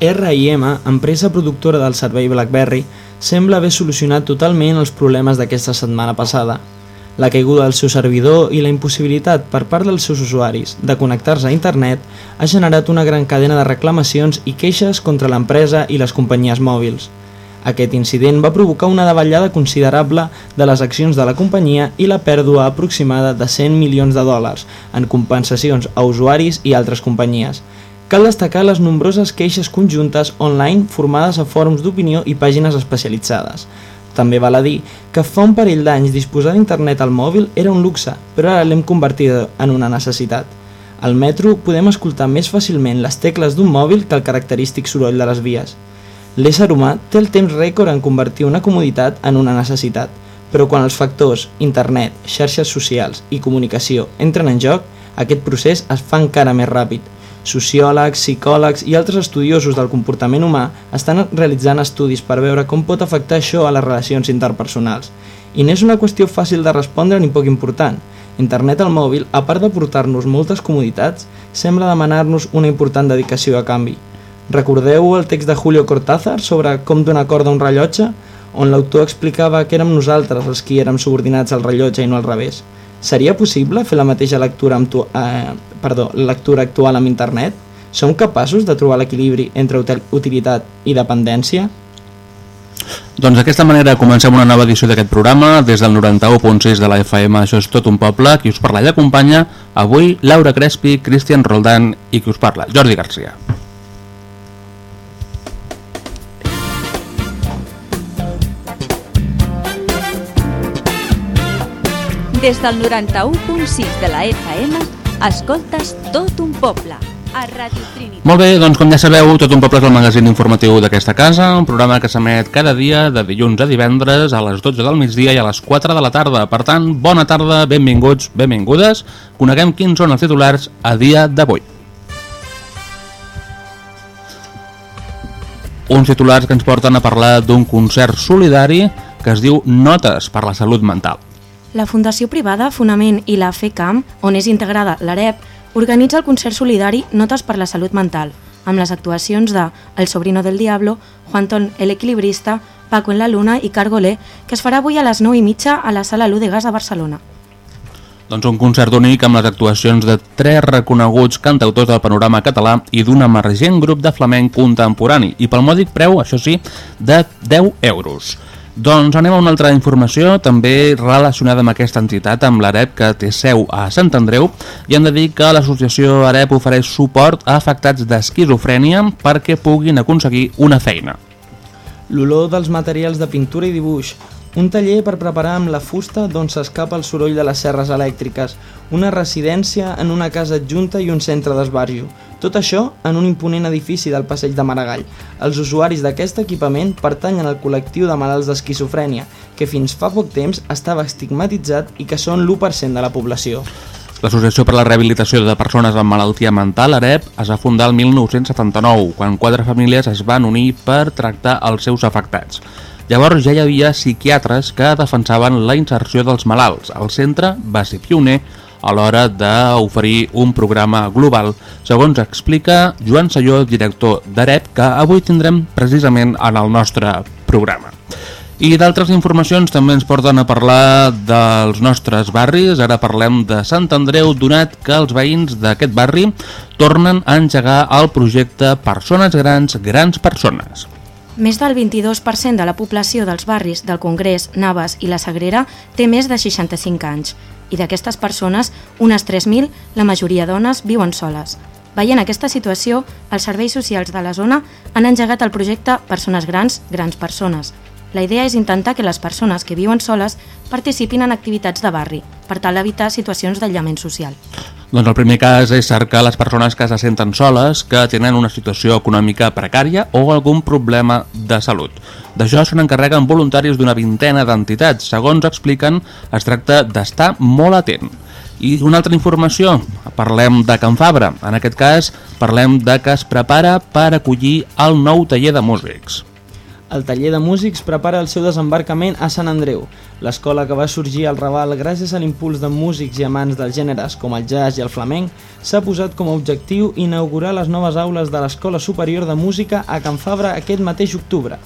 RIM, empresa productora del servei BlackBerry, sembla haver solucionat totalment els problemes d'aquesta setmana passada. La caiguda del seu servidor i la impossibilitat per part dels seus usuaris de connectar-se a internet ha generat una gran cadena de reclamacions i queixes contra l'empresa i les companyies mòbils. Aquest incident va provocar una davallada considerable de les accions de la companyia i la pèrdua aproximada de 100 milions de dòlars en compensacions a usuaris i altres companyies. Cal destacar les nombroses queixes conjuntes online formades a fòrums d'opinió i pàgines especialitzades. També val a dir que fa un parell d'anys disposar d'internet al mòbil era un luxe, però ara l'hem convertit en una necessitat. Al metro podem escoltar més fàcilment les tecles d'un mòbil que el característic soroll de les vies. L'ésser humà té el temps rècord en convertir una comoditat en una necessitat, però quan els factors internet, xarxes socials i comunicació entren en joc, aquest procés es fa encara més ràpid. Sociòlegs, psicòlegs i altres estudiosos del comportament humà estan realitzant estudis per veure com pot afectar això a les relacions interpersonals. I no és una qüestió fàcil de respondre ni poc important. Internet al mòbil, a part de portar-nos moltes comoditats, sembla demanar-nos una important dedicació a canvi. Recordeu el text de Julio Cortázar sobre com donar corda a un rellotge, on l'autor explicava que érem nosaltres els qui érem subordinats al rellotge i no al revés. Seria possible fer la mateixa lectura, amb tu, eh, perdó, lectura actual amb internet? Som capaços de trobar l'equilibri entre utilitat i dependència? Doncs d'aquesta manera comencem una nova edició d'aquest programa des del 91.6 de la FM Això és tot un poble, qui us parla i acompanya avui Laura Crespi, Cristian Roldán i qui us parla, Jordi Garcia. Des del 91.6 de la FM, escoltes tot un poble, a Ràdio Trinitat. Molt bé, doncs com ja sabeu, Tot un poble és el magazín informatiu d'aquesta casa, un programa que s'emet cada dia de dilluns a divendres a les 12 del migdia i a les 4 de la tarda. Per tant, bona tarda, benvinguts, benvingudes. Coneguem quins són els titulars a dia d'avui. Uns titulars que ens porten a parlar d'un concert solidari que es diu Notes per la Salut Mental. La Fundació Privada Fonament i la FECAM, on és integrada l'AREP, organitza el concert solidari Notes per la Salut Mental, amb les actuacions de El Sobrino del Diablo, Juantón el Equilibrista, Paco en la Luna i Cargolé, que es farà avui a les 9 i mitja a la Sala Lu de Barcelona. Doncs un concert únic amb les actuacions de tres reconeguts cantautors del panorama català i d'un emergent grup de flamenc contemporani i pel mòdic preu, això sí, de 10 euros. Doncs anem a una altra informació, també relacionada amb aquesta entitat, amb l'AREP, que té seu a Sant Andreu, i hem de dir que l'associació AREP ofereix suport a afectats d'esquizofrènia perquè puguin aconseguir una feina. L'olor dels materials de pintura i dibuix, un taller per preparar amb la fusta d'on s'escapa el soroll de les serres elèctriques, una residència en una casa adjunta i un centre d'esbarjo. Tot això en un imponent edifici del passeig de Maragall. Els usuaris d'aquest equipament pertanyen al col·lectiu de malalts d'esquizofrènia, que fins fa poc temps estava estigmatitzat i que són l'1% de la població. L'Associació per la Rehabilitació de Persones amb Malaltia Mental, AREP, es va fundar el 1979, quan quatre famílies es van unir per tractar els seus afectats. Llavors ja hi havia psiquiatres que defensaven la inserció dels malalts. El centre va ser pioner a l'hora d'oferir un programa global, segons explica Joan Salló, director d'AREP, que avui tindrem precisament en el nostre programa. I d'altres informacions també ens porten a parlar dels nostres barris. Ara parlem de Sant Andreu, donat que els veïns d'aquest barri tornen a engegar el projecte Persones Grans, Grans Persones. Més del 22% de la població dels barris del Congrés, Navas i la Sagrera té més de 65 anys i d'aquestes persones, unes 3.000, la majoria dones, viuen soles. Veient aquesta situació, els serveis socials de la zona han engegat el projecte Persones Grans, Grans Persones. La idea és intentar que les persones que viuen soles participin en activitats de barri, per tal d'evitar situacions d'aïllament social. Doncs el primer cas és cercar les persones que se senten soles, que tenen una situació econòmica precària o algun problema de salut. D'això se n'encarreguen voluntaris d'una vintena d'entitats. Segons expliquen, es tracta d'estar molt atent. I una altra informació, parlem de Can Fabra. En aquest cas, parlem de que es prepara per acollir el nou taller de músics. El taller de músics prepara el seu desembarcament a Sant Andreu, l'escola que va sorgir al Raval gràcies a l'impuls de músics i amants dels gèneres com el jazz i el flamenc, s'ha posat com a objectiu inaugurar les noves aules de l'Escola Superior de Música a Can Fabra aquest mateix octubre.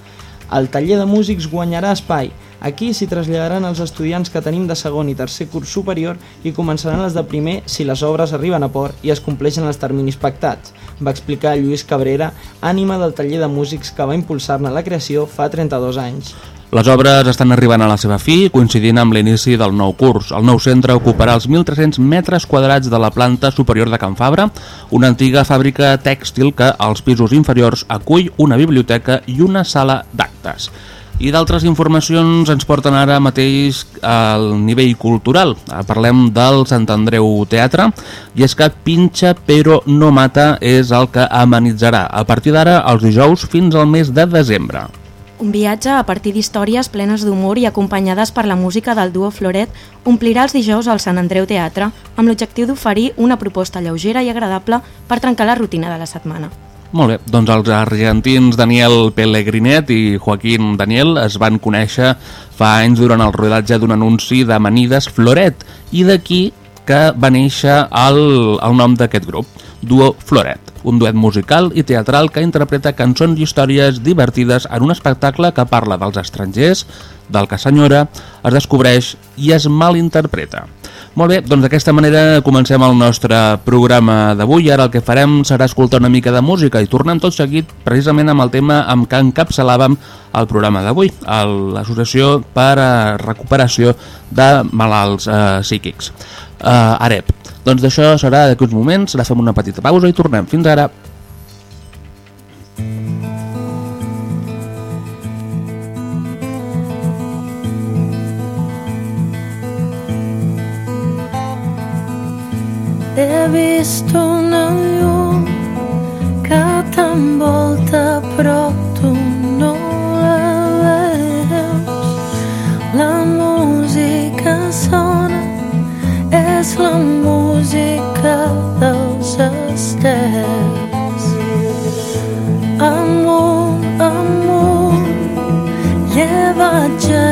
El taller de músics guanyarà espai, Aquí s'hi traslladaran els estudiants que tenim de segon i tercer curs superior i començaran les de primer si les obres arriben a port i es compleixen els terminis pactats, va explicar Lluís Cabrera, ànima del taller de músics que va impulsar-ne la creació fa 32 anys. Les obres estan arribant a la seva fi, coincidint amb l'inici del nou curs. El nou centre ocuparà els 1.300 metres quadrats de la planta superior de Can Fabra, una antiga fàbrica tèxtil que als pisos inferiors acull una biblioteca i una sala d'actes. I d'altres informacions ens porten ara mateix al nivell cultural. Parlem del Sant Andreu Teatre i és que Pinxa però no mata és el que amenitzarà a partir d'ara els dijous fins al mes de desembre. Un viatge a partir d'històries plenes d'humor i acompanyades per la música del duo Floret omplirà els dijous al Sant Andreu Teatre amb l'objectiu d'oferir una proposta lleugera i agradable per trencar la rutina de la setmana. Molt bé, doncs els argentins Daniel Pellegrinet i Joaquín Daniel es van conèixer fa anys durant el rodatge d'un anunci d'amanides Floret i d'aquí que va néixer el, el nom d'aquest grup, Duo Floret, un duet musical i teatral que interpreta cançons i històries divertides en un espectacle que parla dels estrangers, del que senyora, es descobreix i es malinterpreta. Molt bé, doncs d'aquesta manera comencem el nostre programa d'avui. Ara el que farem serà escoltar una mica de música i tornem tot seguit precisament amb el tema amb què encapçalàvem el programa d'avui, l'Associació per a Recuperació de Malalts eh, Psíquics, eh, AREP. Doncs d'això serà d'aquí uns moments, ara fem una petita pausa i tornem. Fins ara! He vist una llum que t'envolta però tu no la veus. La música sona, és la música dels estels. Amunt, amunt, llevatge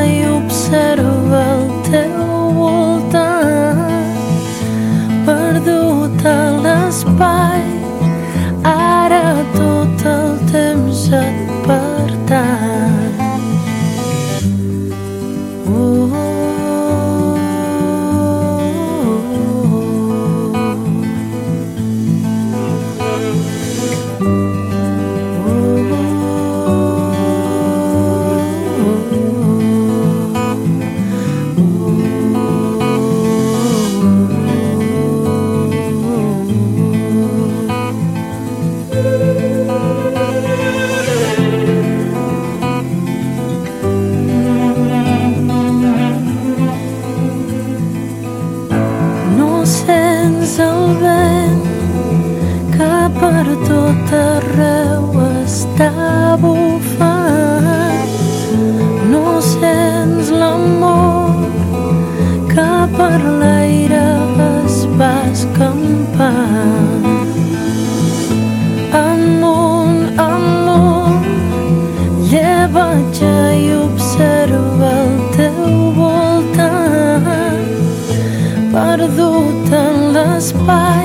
i observa Amunt, amunt, llevatge i observa el teu voltant perdut en l'espai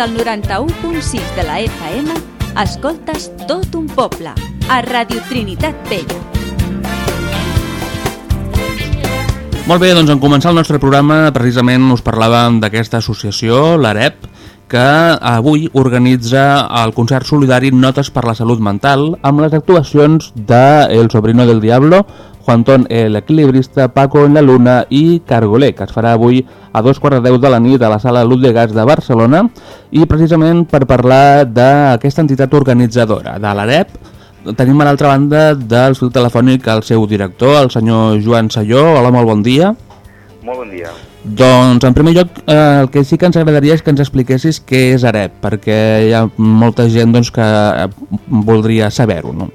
del 91.6 de la FM, escoltes tot un poble, a Radio Trinitat Vella. Molt bé, doncs en començar el nostre programa precisament us parlàvem d'aquesta associació, l'AREP, que avui organitza el concert solidari Notes per la Salut Mental amb les actuacions de El Sobrino del Diablo, Juantón el Equilibrista, Paco en la Luna i Cargolé, que es farà avui a dos quarts de deu de la nit a la sala Luz de Gas de Barcelona i precisament per parlar d'aquesta entitat organitzadora, de l'AREP, tenim a l'altra banda del fil telefònic el seu director, el senyor Joan Salló. Hola, molt bon dia. Molt bon dia. Doncs, en primer lloc, eh, el que sí que ens agradaria és que ens expliquessis què és AREP, perquè hi ha molta gent doncs, que eh, voldria saber-ho, no?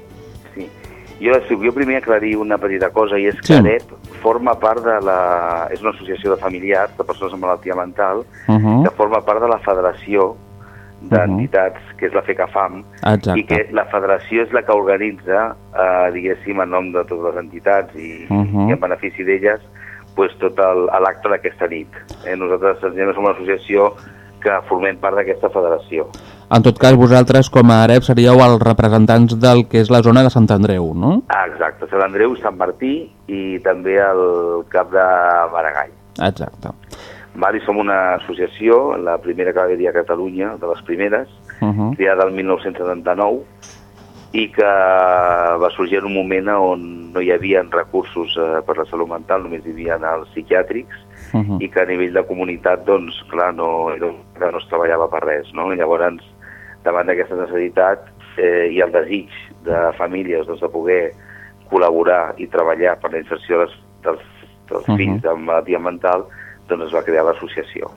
Jo, jo primer aclarir una petita cosa, i és que Sí. AREP forma part de la... és una associació de familiars de persones amb malaltia mental Uh -huh. que forma part de la federació d'entitats, que és la FECAFAM, Exacte. i que la federació és la que organitza, eh, diguéssim, en nom de totes les entitats i, Mhm. i en benefici d'elles, pues, tot l'acte d'aquesta nit. Eh, nosaltres senzillament som una associació que formem part d'aquesta federació. En tot cas, vosaltres, com a AREP, seríeu els representants del que és la zona de Sant Andreu, no? Ah, exacte, Sant Andreu, Sant Martí i també el cap de Maragall. Exacte. Vale, som una associació, la primera que va haver-hi a Catalunya, de les primeres, Uh -huh. creada el 1979, i que va sorgir en un moment on no hi havia recursos eh, per la salut mental, només hi havia els psiquiàtrics, Uh -huh. i que a nivell de comunitat, doncs, clar, no, era que no es treballava per res, no? I llavors, davant d'aquesta necessitat eh, i el desig de famílies doncs, de poder col·laborar i treballar per la inserció dels, dels, dels Mhm. fills amb malaltia mental, doncs es va crear l'associació.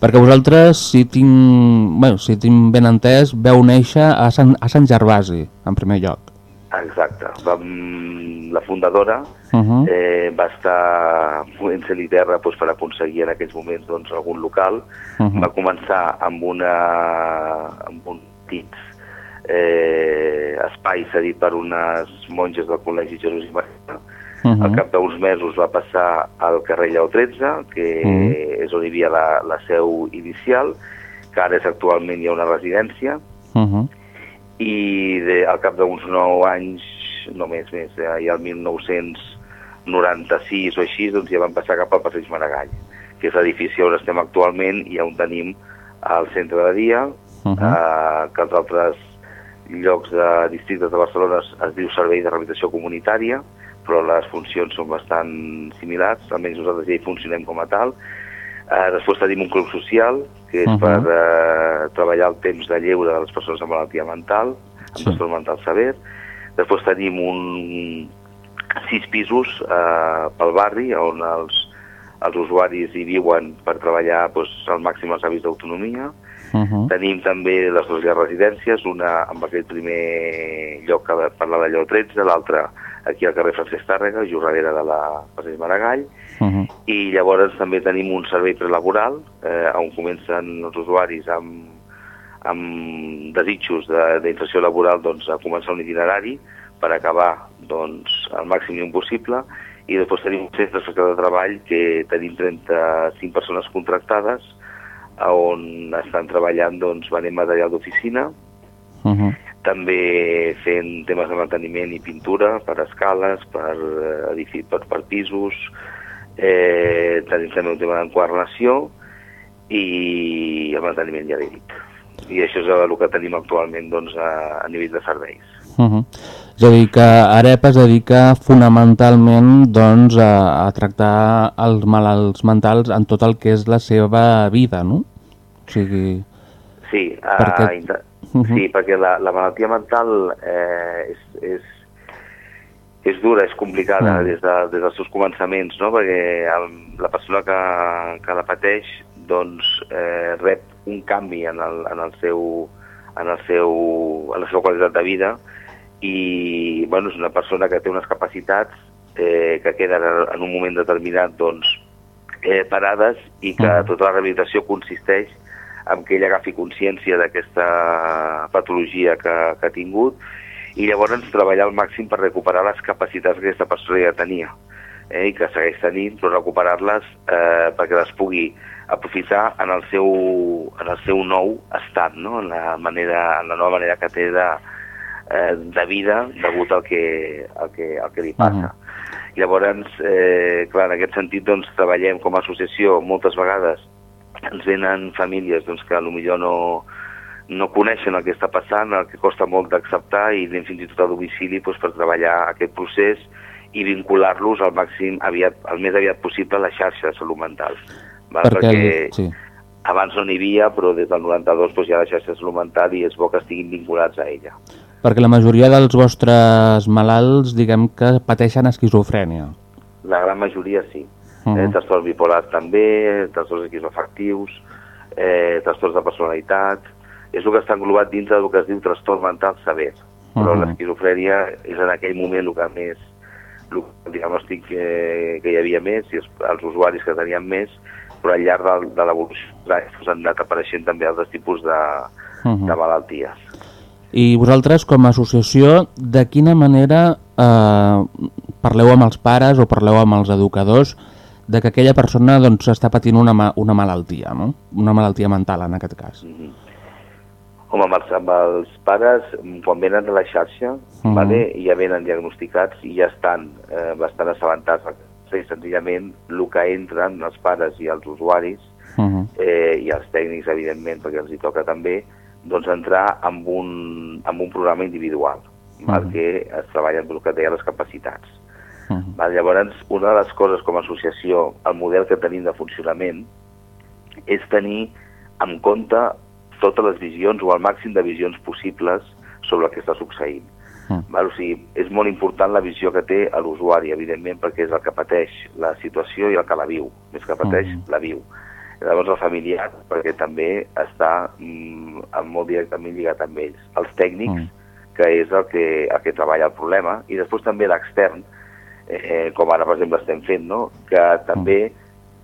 Perquè vosaltres, si tinc, bueno, si tinc ben entès, veu néixer a Sant, a Sant Gervasi, en primer lloc. Exacte. Vam, la fundadora Uh -huh. eh, va estar movent cel i terra doncs, per aconseguir en aquells moments doncs, algun local. Mhm. Va començar amb, una, amb un petit eh, espai cedit per unes monges del Col·legi Jesús i Maria. Mhm. Al cap d'uns mesos va passar al carrer Lleó 13, que Mhm. és on hi havia la, la seu inicial, que ara és actualment hi ha una residència, Uh -huh. I de, al cap d'uns 9 anys, no més, més, eh, ja el 1996 o així, doncs ja vam passar cap al Passeig Maragall, que és l'edifici on estem actualment i on tenim el centre de dia, Uh -huh. eh, que els altres llocs de districtes de Barcelona es, es diu Servei de Rehabilitació Comunitària, però les funcions són bastant similars, almenys nosaltres ja hi funcionem com a tal. Eh, després tenim un club social, que és Mhm. per eh, treballar el temps de lleure de les persones amb malaltia mental, amb Sí. trastorn mental sever. Després tenim un, sis pisos eh, pel barri on els, els usuaris hi viuen per treballar doncs, al màxim els avis d'autonomia. Uh -huh. Tenim també les dues residències, una amb aquell primer lloc que parlava d'allò 13, l'altra aquí al carrer Francesc Tàrrega, just darrere de la Passeig Maragall, Uh -huh. i llavors també tenim un servei prelaboral eh, on comencen els usuaris amb, amb desitjos de- d'inserció laboral doncs, a començar un itinerari per acabar doncs, el màxim llum possible i després tenim un centre de treball que tenim 35 persones contractades on estan treballant doncs, venent material d'oficina, Uh -huh. també fent temes de manteniment i pintura per escales, per, eh, per, per pisos, eh, tenim també un tema d'enquadernació i el manteniment dit. I això és el que tenim actualment doncs, a, a nivell de serveis. Uh -huh. És a dir, que AREP es dedica fonamentalment doncs, a, a tractar els malalts mentals en tot el que és la seva vida, no? O sigui... Sí, Perquè- uh. Mhm. sí perquè la, la malaltia mental eh, és, és, és dura, és complicada Mm. des, de, des dels seus començaments, no? perquè el, la persona que, que la pateix doncs, eh, rep un canvi en, el, en, el seu, en, el seu, en la seva qualitat de vida i bueno, és una persona que té unes capacitats eh, que queden en, un moment determinat doncs, eh, parades i que Mhm. tota la rehabilitació consisteix en que ell agafi consciència d'aquesta patologia que, que ha tingut i llavors treballar al màxim per recuperar les capacitats que aquesta persona ja tenia eh, i que segueix tenint, però recuperar-les eh, perquè les pugui aprofitar en el seu, en el seu nou estat, no? en, la manera, en la nova manera que té de, eh, de vida degut al que, al que, al que li passa. Llavors, eh, clar, en aquest sentit, doncs, treballem com a associació moltes vegades ens venen famílies doncs, que potser no, no coneixen el que està passant, el que costa molt d'acceptar i anem fins i tot a domicili doncs, per treballar aquest procés i vincular-los al màxim aviat, el més aviat possible a la xarxa de salut mental. Val? Perquè, Perquè sí. abans no n'hi havia, però des del 92 doncs, hi ha la xarxa de salut mental i és bo que estiguin vinculats a ella. Perquè la majoria dels vostres malalts, diguem que pateixen esquizofrènia. La gran majoria sí. Uh. -huh. eh, trastorns bipolars també, trastorns esquizoafectius, eh, trastorns de personalitat... És el que està englobat dintre del que es diu trastorn mental sever. Però Uh -huh. l'esquizofrènia és en aquell moment el que més el, diagnòstic que, que hi havia més i els, els usuaris que tenien més, però al llarg de, de l'evolució doncs, han anat apareixent també altres tipus de, Mhm. de malalties. I vosaltres, com a associació, de quina manera eh, parleu amb els pares o parleu amb els educadors de que aquella persona doncs, està patint una, ma una malaltia, no? una malaltia mental en aquest cas? Home, amb els, amb els pares, mm, quan venen de la xarxa, Mhm. vale, ja venen diagnosticats i ja estan eh, bastant assabentats. Sí, senzillament, el que entren els pares i els usuaris, Uh -huh. eh, i els tècnics, evidentment, perquè els hi toca també, doncs entrar amb un, amb un programa individual, Mhm. perquè es treballen el que deia les capacitats. Uh -huh. Val? Llavors, una de les coses com a associació, el model que tenim de funcionament, és tenir en compte totes les visions o el màxim de visions possibles sobre el que està succeint. Mm. Val? O sigui, és molt important la visió que té l'usuari, evidentment, perquè és el que pateix la situació i el que la viu. Més que pateix, Mm. la viu. Llavors el familiar, perquè també està mm, molt directament lligat amb ells. Els tècnics, Mm. que és el que, el que treballa el problema, i després també l'extern, eh, com ara, per exemple, estem fent, no? que també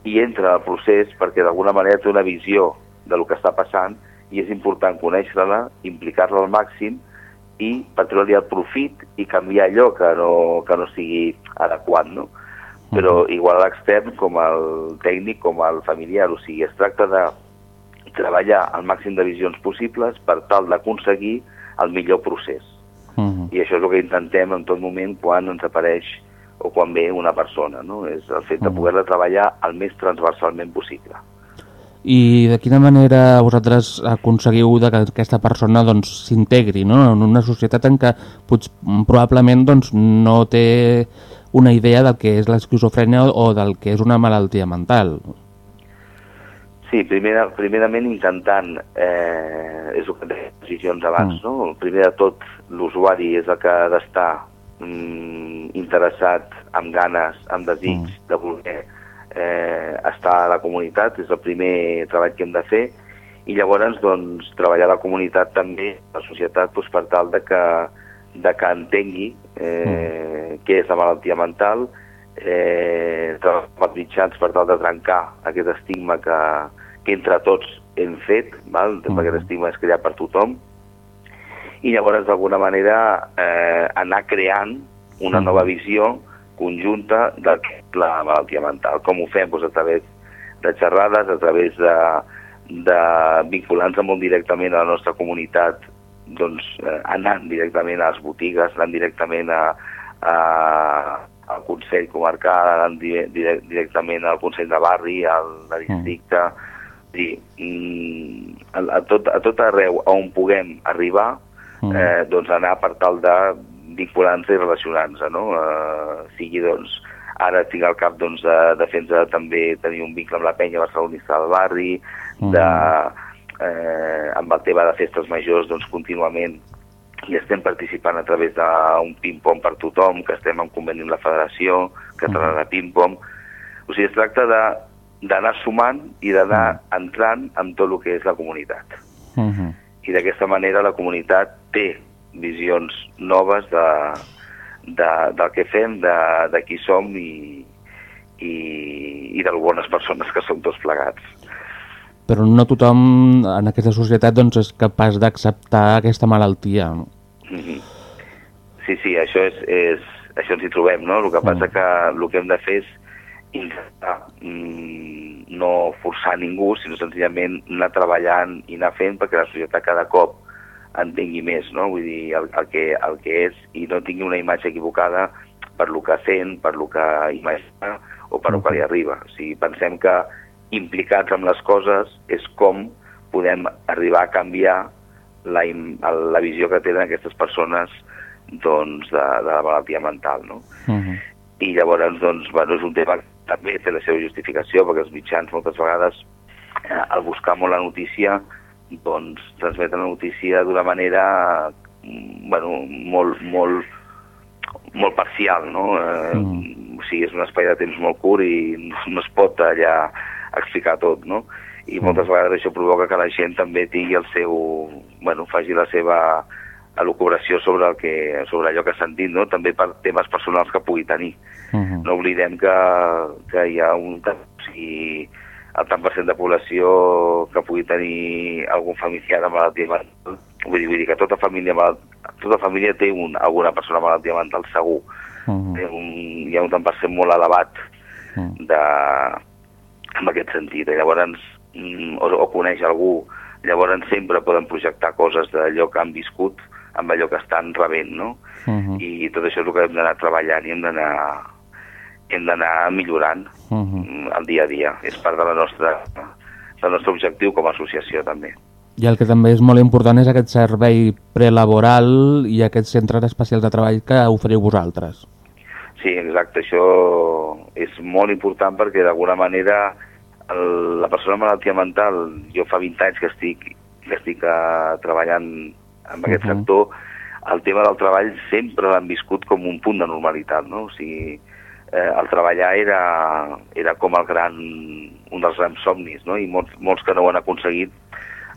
hi entra al procés perquè d'alguna manera té una visió de lo que està passant i és important conèixer-la, implicar-la al màxim i per treure-li el profit i canviar allò que no, que no sigui adequat, no? Però igual a l'extern com el tècnic com el familiar, o sigui, es tracta de treballar al màxim de visions possibles per tal d'aconseguir el millor procés. Uh -huh. I això és el que intentem en tot moment quan ens apareix o quan ve una persona, no? És el fet de poder-la treballar el més transversalment possible. I de quina manera vosaltres aconseguiu que aquesta persona doncs, s'integri no? en una societat en què pots, probablement doncs, no té una idea del que és l'esquizofrènia o del que és una malaltia mental? Sí, primera, primerament intentant, eh, és el que deia decisions abans, Mm. no? Primer de tot, l'usuari és el que ha d'estar mm, interessat, amb ganes, amb desig Mm. de voler eh, estar a la comunitat, és el primer treball que hem de fer, i llavors doncs, treballar la comunitat també, la societat, doncs, per tal de que, de que entengui eh, què és la malaltia mental, eh, els mitjans per tal de trencar aquest estigma que, que entre tots hem fet, val? Mhm. perquè aquest estigma és creat per tothom, i llavors d'alguna manera eh, anar creant una Mhm. nova visió conjunta de la malaltia mental. Com ho fem? Doncs a través de xerrades, a través de, de vincular-nos molt directament a la nostra comunitat, doncs eh, anant directament a les botigues, anant directament a, a, al Consell Comarcal, anant di, dire, directament al Consell de Barri, al de districte, sí, mm, a, a, tot, a tot arreu on puguem arribar, Mm. eh, doncs anar per tal de vincular-nos i relacionar-nos, no? Eh, sigui, doncs, ara tinc al cap doncs, de defensa també tenir un vincle amb la penya barcelonista del barri, de, eh, amb el tema de festes majors, doncs, contínuament i estem participant a través d'un ping-pong per tothom, que estem en conveni amb la Federació Catalana de Ping-Pong. O sigui, es tracta de d'anar sumant i d'anar entrant en tot el que és la comunitat Uh -huh. i d'aquesta manera la comunitat té visions noves de, de, del que fem, de, de qui som i, i, i de bones persones que som tots plegats. Però no tothom en aquesta societat doncs, és capaç d'acceptar aquesta malaltia. No? Mhm. Sí, sí, això, és, és, això ens hi trobem, no? El que passa que el que hem de fer és intentar mm, no forçar ningú, sinó senzillament anar treballant i anar fent perquè la societat cada cop entengui més, no? Vull dir, el, el, que, el que és i no tingui una imatge equivocada per lo que sent, per lo que imagina o per lo que li arriba. O sigui, pensem que implicats amb les coses és com podem arribar a canviar la, la visió que tenen aquestes persones doncs, de, de la malaltia mental. No? Uh -huh. i llavors doncs, bueno, és un tema que també té la seva justificació perquè els mitjans moltes vegades eh, al buscar molt la notícia doncs transmeten la notícia d'una manera mm, bueno, molt, molt, molt parcial no? Eh, Mm. o sigui, és un espai de temps molt curt i no, no es pot allà explicar tot no? i moltes vegades això provoca que la gent també tingui el seu bueno, faci la seva elucubració sobre, el que, sobre allò que ha sentit, no? també per temes personals que pugui tenir. Uh -huh. No oblidem que, que hi ha un o sigui, el tant per cent de població que pugui tenir algun familiar amb malaltia mental. Vull dir, vull dir que tota família, mal- tota família té un, alguna persona amb malaltia mental segur. Uh -huh. Hi ha un, hi ha un tant per cent molt elevat Uh de, en aquest sentit. I llavors, mm, o, o coneix algú, llavors sempre poden projectar coses d'allò que han viscut amb allò que estan rebent, no? -huh. I tot això és el que hem d'anar treballant i hem d'anar hem d'anar millorant Uh -huh. mm, el dia a dia. És part de la nostra, del nostre objectiu com a associació, també. I el que també és molt important és aquest servei prelaboral i aquests centres especials de treball que oferiu vosaltres. Sí, exacte, això és molt important perquè d'alguna manera el, la persona amb malaltia mental, jo fa 20 anys que estic, que estic uh, treballant en aquest Mhm. sector, el tema del treball sempre l'han viscut com un punt de normalitat, no? O sigui, eh, el treballar era, era com el gran, un dels grans somnis, no? I molts, molts que no ho han aconseguit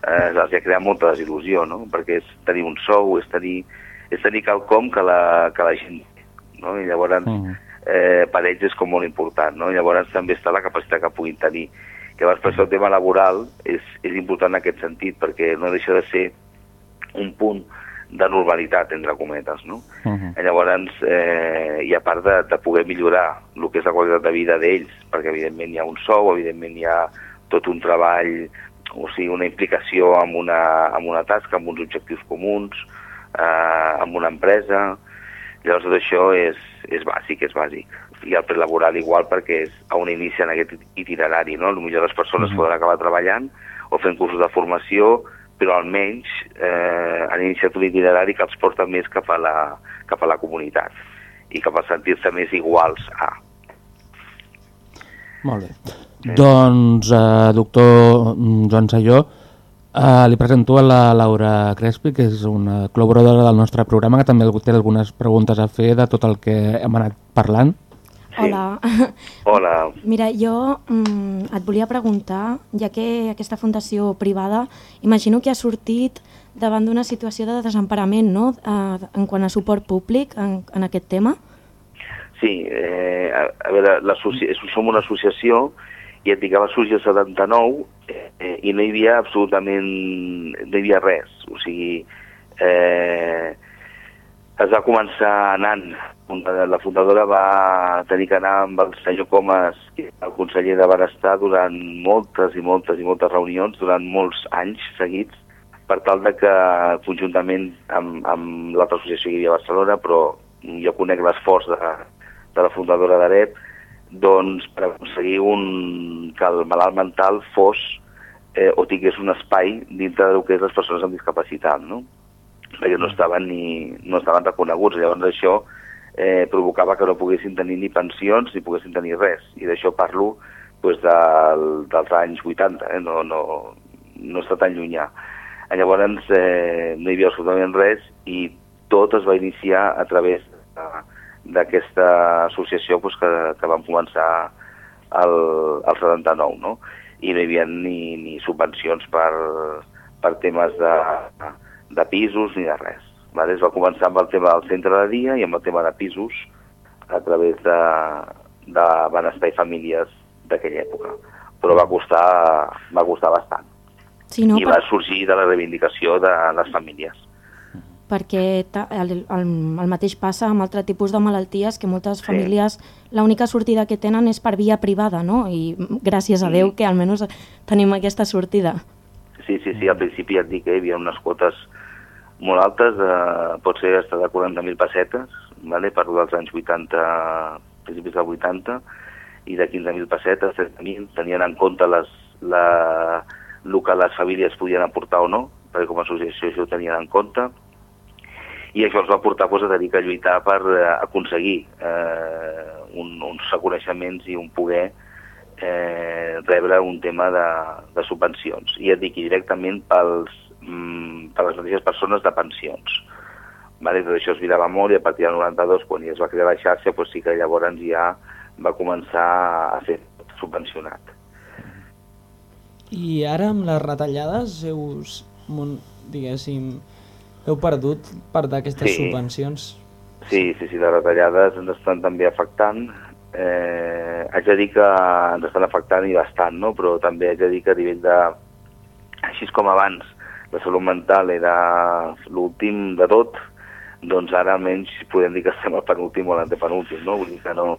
eh, els ha creat molta desil·lusió, no? Perquè és tenir un sou, és tenir, és tenir quelcom que la, que la gent no? I llavors Mhm. eh, per ells és com molt important, no? Llavors també està la capacitat que puguin tenir. Llavors per això el tema laboral és, és important en aquest sentit, perquè no deixa de ser un punt de normalitat, entre cometes, no? Uh -huh. Llavors, eh, i a part de, de poder millorar el que és la qualitat de vida d'ells, perquè evidentment hi ha un sou, evidentment hi ha tot un treball, o sigui, una implicació amb una, amb una tasca, amb uns objectius comuns, eh, amb una empresa, llavors tot això és, és bàsic, és bàsic. I el prelaboral igual perquè és a on inicien aquest itinerari, no? Potser les persones Mhm. poden acabar treballant o fent cursos de formació, però almenys eh, han iniciat un itinerari que els porta més cap a la, cap a la comunitat i cap a sentir-se més iguals a. Molt bé. Doncs, eh, doctor mm, Joan Sayó, eh, li presento a la Laura Crespi, que és una col·laboradora del nostre programa, que també té algunes preguntes a fer de tot el que hem anat parlant. Sí. Hola. Hola. Mira, jo mm, et volia preguntar, ja que aquesta fundació privada, imagino que ha sortit davant d'una situació de desemparament, no?, eh, en quant a suport públic en, en aquest tema. Sí, eh, a, a veure, som una associació i et dic que va sorgir el 79 eh, i no hi havia absolutament no hi havia res, o sigui eh, es va començar anant la fundadora va tenir que anar amb el senyor Comas el conseller de Benestar durant moltes i moltes i moltes reunions durant molts anys seguits per tal de que conjuntament amb, amb l'altra associació que hi havia a Barcelona però jo conec l'esforç de, de la fundadora d'AREP doncs per aconseguir un, que el malalt mental fos eh, o tingués un espai dintre del que és les persones amb discapacitat, no? perquè no estaven, ni, no estaven reconeguts. Llavors això eh, provocava que no poguessin tenir ni pensions ni poguessin tenir res. I d'això parlo pues, del, dels anys 80, eh? no, no, no està tan llunyà. Llavors eh, no hi havia absolutament res i tot es va iniciar a través d'aquesta associació pues, que, que vam començar el, el 79, no? I no hi havia ni, ni subvencions per, per temes de, de pisos ni de res. Vale? Es va començar amb el tema del centre de dia i amb el tema de pisos a través de, de benestar i famílies d'aquella època. Però va costar, va costar bastant. Sí, no, I per, va sorgir de la reivindicació de les famílies. perquè el, el, el mateix passa amb altre tipus de malalties que moltes Sí. famílies l'única sortida que tenen és per via privada, no? I gràcies a Déu que almenys tenim aquesta sortida. Sí, sí, sí, al principi ja et dic que hi havia unes quotes molt altes, eh, pot ser fins de 40.000 pessetes, vale? parlo dels anys 80, principis dels 80, i de 15.000 pessetes, 13.000, tenien en compte les, la, el que les famílies podien aportar o no, perquè com a associació això ho tenien en compte, i això els va portar doncs, a tenir que lluitar per eh, aconseguir eh, un, uns reconeixements i un poder eh, rebre un tema de, de subvencions. I et dic, directament pels, mm, per les mateixes persones de pensions. Vale? Tot això es mirava molt i a partir del 92, quan ja es va crear la xarxa, doncs sí que llavors ja va començar a ser subvencionat. I ara amb les retallades heu, diguéssim, heu perdut part d'aquestes Sí. subvencions? Sí, sí, sí, les retallades ens estan també afectant. Eh, haig de dir que ens estan afectant i bastant, no? però també haig de dir que a nivell de... Així com abans la salut mental era l'últim de tot, doncs ara almenys podem dir que estem al penúltim o a l'antepenúltim, no? Vull dir que, no,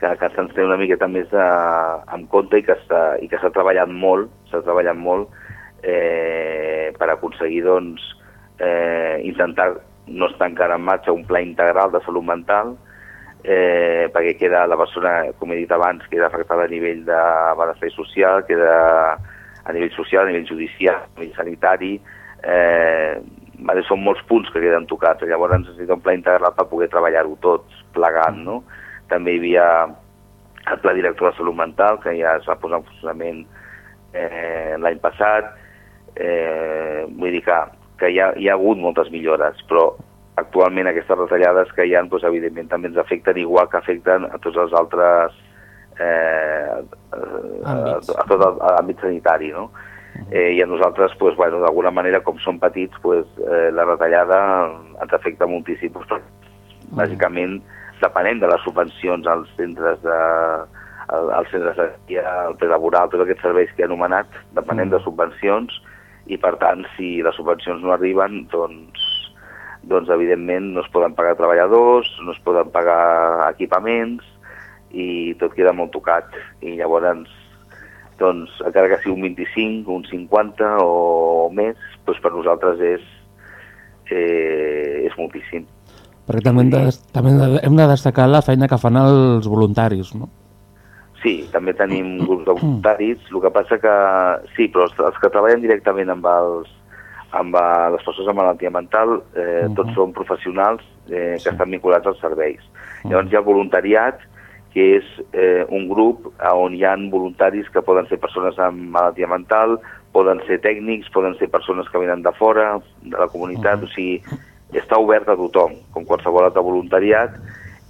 que, que se'ns té una miqueta més de, en compte i que s'ha treballat molt, s'ha treballat molt eh, per aconseguir doncs, eh, intentar no està encara en marxa un pla integral de salut mental eh, perquè queda la persona, com he dit abans, queda afectada a nivell de benestar social, queda a nivell social, a nivell judicial, a nivell sanitari, eh, són molts punts que queden tocats, llavors necessita un pla integral per poder treballar-ho tots plegant, no? També hi havia el Pla Director de Salut Mental, que ja es va posar en funcionament eh, l'any passat, eh, vull dir que, que hi, ha, hi ha hagut moltes millores, però actualment aquestes retallades que hi ha, doncs, evidentment també ens afecten igual que afecten a tots els altres eh, a, a tot l'àmbit sanitari, no? Eh, I a nosaltres, doncs, bueno, d'alguna manera, com som petits, doncs, eh, la retallada ens afecta moltíssim. Doncs, bàsicament, depenent de les subvencions als centres de al- als centres de dia, el prelaboral, tots aquests serveis que he anomenat, depenent de subvencions, i per tant, si les subvencions no arriben, doncs, doncs evidentment no es poden pagar treballadors, no es poden pagar equipaments, i tot queda molt tocat. I llavors, doncs, encara que sigui un 25, un 50 o més, doncs per nosaltres és, eh, és moltíssim. Perquè també, hem de, també hem de- destacar la feina que fan els voluntaris, no? Sí, també tenim grups de voluntaris, el que passa que sí, però els, els que treballen directament amb, els, amb les persones amb malaltia mental, eh, Mhm. tots són professionals eh, que Sí. estan vinculats als serveis. Llavors hi ha voluntariat, que és eh, un grup on hi ha voluntaris que poden ser persones amb malaltia mental, poden ser tècnics, poden ser persones que venen de fora, de la comunitat, Mhm. o sigui, està obert a tothom, com qualsevol altre voluntariat,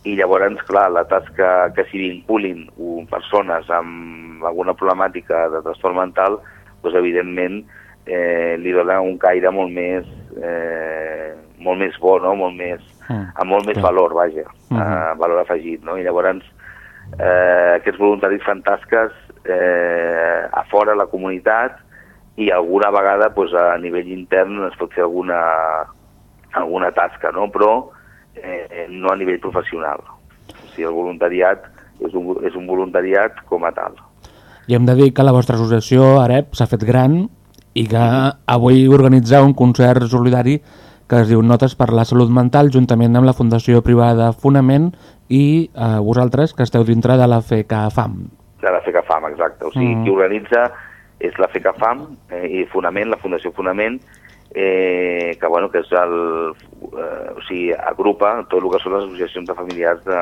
i llavors, clar, la tasca que s'hi vinculin persones amb alguna problemàtica de trastorn mental, doncs evidentment eh, li dona un caire molt més, eh, molt més bo, no? molt més, Mm. amb molt més valor, vaja, Mhm. eh, valor afegit. No? I llavors eh, aquests voluntaris fan tasques eh, a fora la comunitat i alguna vegada doncs, a nivell intern es pot fer alguna, alguna tasca, no? però eh, no a nivell professional. O sigui, el voluntariat és un, és un voluntariat com a tal. I hem de dir que la vostra associació, AREP, s'ha fet gran i que avui organitza un concert solidari que es diu Notes per la Salut Mental juntament amb la Fundació Privada Fonament i eh, vosaltres que esteu dintre de la FECAFAM. de la FECAFAM, exacte. O sigui, Mhm. qui organitza és la FECAFAM eh, i Fonament, la Fundació Fonament, eh, que, bueno, que és el, eh, o sigui, agrupa tot el que són les associacions de familiars de,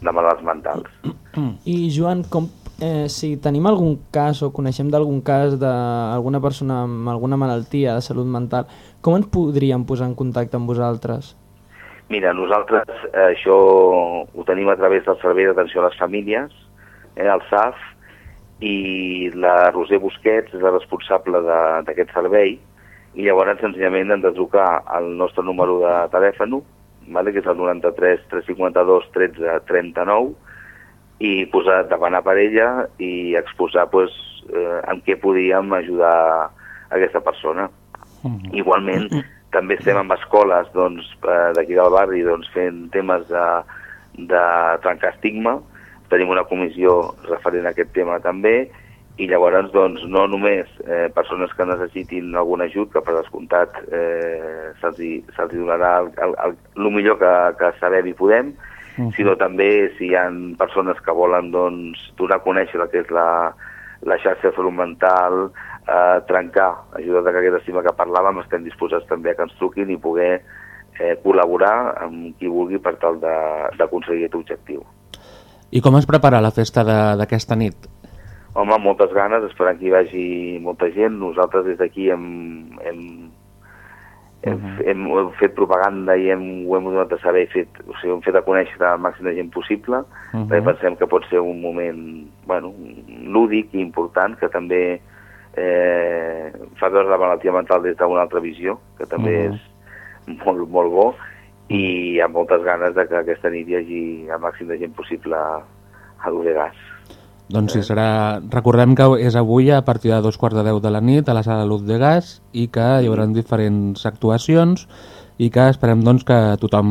de malalts mentals. I Joan, com, eh, si tenim algun cas o coneixem d'algun cas d'alguna persona amb alguna malaltia de salut mental, com ens podríem posar en contacte amb vosaltres? Mira, nosaltres eh, això ho tenim a través del Servei d'Atenció a les Famílies, eh, el SAF, i la Roser Busquets és la responsable d'aquest servei, i llavors senzillament hem de trucar al nostre número de telèfon, vale, que és el 93 352 13 39, i posar, demanar per ella i exposar pues, eh, en què podíem ajudar aquesta persona. Mhm. Igualment, també estem amb escoles doncs, eh, d'aquí del barri doncs, fent temes de, de trencar estigma. Tenim una comissió referent a aquest tema també i llavors doncs, no només eh, persones que necessitin algun ajut, que per descomptat eh, se'ls se donarà el, el, el, el millor que, que sabem i podem, -huh. sinó també si hi ha persones que volen doncs, donar a conèixer el que és la, la xarxa de salut mental, eh, trencar, ajudar a que aquesta estima que parlàvem, estem disposats també a que ens truquin i poder eh, col·laborar amb qui vulgui per tal d'aconseguir aquest objectiu. I com es prepara la festa d'aquesta nit? Home, moltes ganes, esperant que hi vagi molta gent. Nosaltres des d'aquí hem, hem, hem, uh -huh. hem, hem fet propaganda i hem, ho hem donat a saber, fet, o sigui, hem fet a conèixer el màxim de gent possible, uh -huh. perquè pensem que pot ser un moment bueno, lúdic i important, que també eh, fa veure la malaltia mental des d'una altra visió, que també uh -huh. és molt, molt bo, i amb moltes ganes de que aquesta nit hi hagi el màxim de gent possible a, l'Udegas. Doncs sí, serà... Recordem que és avui a partir de dos quarts de deu de la nit a la sala Luz de Gas i que hi haurà diferents actuacions i que esperem doncs, que tothom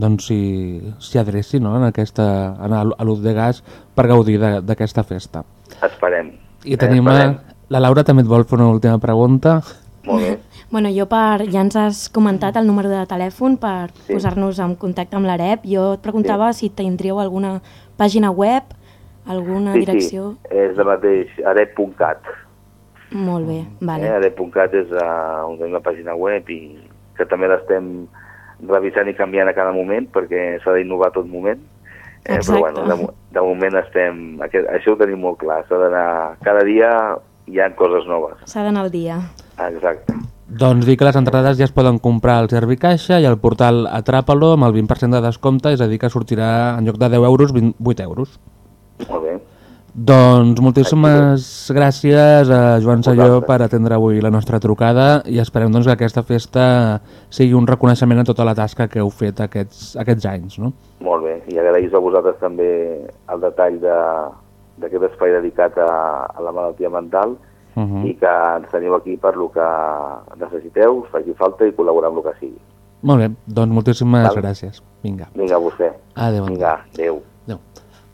doncs, s'hi adreci no? en aquesta, en a Luz de Gas per gaudir d'aquesta festa. Esperem. I tenim eh, esperem. La, la Laura també et vol fer una última pregunta. Molt bé. Bueno, jo per, ja ens has comentat el número de telèfon per sí. posar-nos en contacte amb l'AREP. Jo et preguntava sí. si tindríeu alguna pàgina web alguna sí, direcció? Sí, és el mateix, arep.cat. Molt bé, vale. Eh, arep.cat és uh, una pàgina web i que també l'estem revisant i canviant a cada moment perquè s'ha d'innovar tot moment. Eh, però bueno, de, de moment estem... Aquest, això ho tenim molt clar, s'ha d'anar... Cada dia hi ha coses noves. S'ha d'anar al dia. Exacte. Doncs dir que les entrades ja es poden comprar al Servicaixa i al portal Atrapalo amb el 20% de descompte, és a dir que sortirà en lloc de 10 euros, 20, 8 euros. Molt bé. Doncs moltíssimes gràcies a Joan Salló per atendre avui la nostra trucada i esperem doncs, que aquesta festa sigui un reconeixement a tota la tasca que heu fet aquests, aquests anys. No? Molt bé, i agraïs a vosaltres també el detall d'aquest de, espai dedicat a, a la malaltia mental uh -huh. i que ens teniu aquí per lo que necessiteu, faci falta i col·laborar amb el que sigui. Molt bé, doncs moltíssimes Val. gràcies. Vinga. Vinga, vostè. Adéu. Vinga, adéu.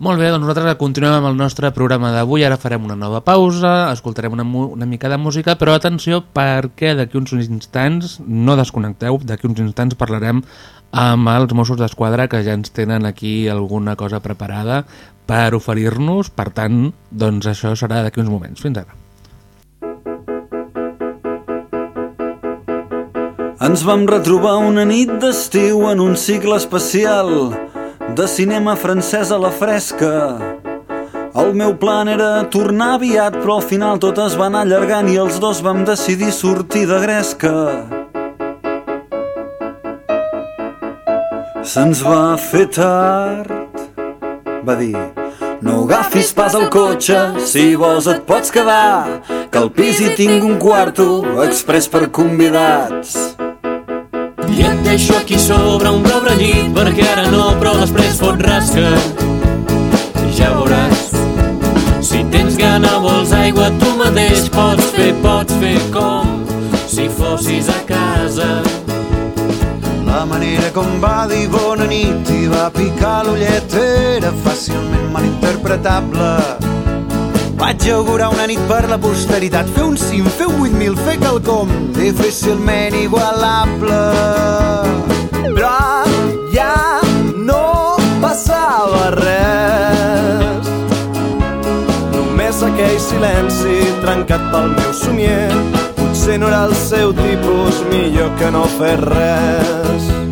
Molt bé, doncs nosaltres continuem amb el nostre programa d'avui, ara farem una nova pausa, escoltarem una, una mica de música, però atenció perquè d'aquí uns instants, no desconnecteu, d'aquí uns instants parlarem amb els Mossos d'Esquadra que ja ens tenen aquí alguna cosa preparada per oferir-nos, per tant, doncs això serà d'aquí uns moments. Fins ara. Ens vam retrobar una nit d'estiu en un cicle especial de cinema francès a la fresca. El meu plan era tornar aviat, però al final tot es va anar allargant i els dos vam decidir sortir de gresca. Se'ns va fer tard, va dir. No agafis pas el cotxe, si vols et pots quedar, que al pis hi tinc un quarto express per convidats. I et deixo aquí sobre un pobre llit perquè ara no, però després fot rasca. Ja veuràs. Si tens gana, vols aigua, tu mateix pots fer, pots fer com si fossis a casa. La manera com va dir bona nit i va picar l'ullet era fàcilment malinterpretable. Vaig augurar una nit per la posteritat, fer un cim, fer un 8.000, fer quelcom difícilment igualable. Però ja no passava res. Només aquell silenci trencat pel meu somier. Potser no era el seu tipus, millor que no fer res.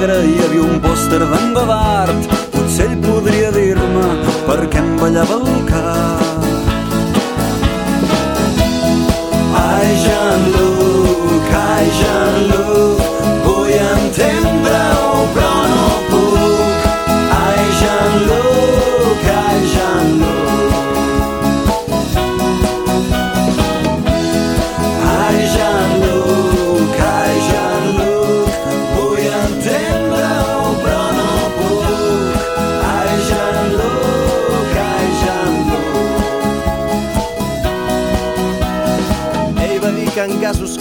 Negre hi havia un pòster d'en Godard. Potser ell podria dir-me per què em ballava el cap. Ai, Jean-Luc, ai, Jean-Luc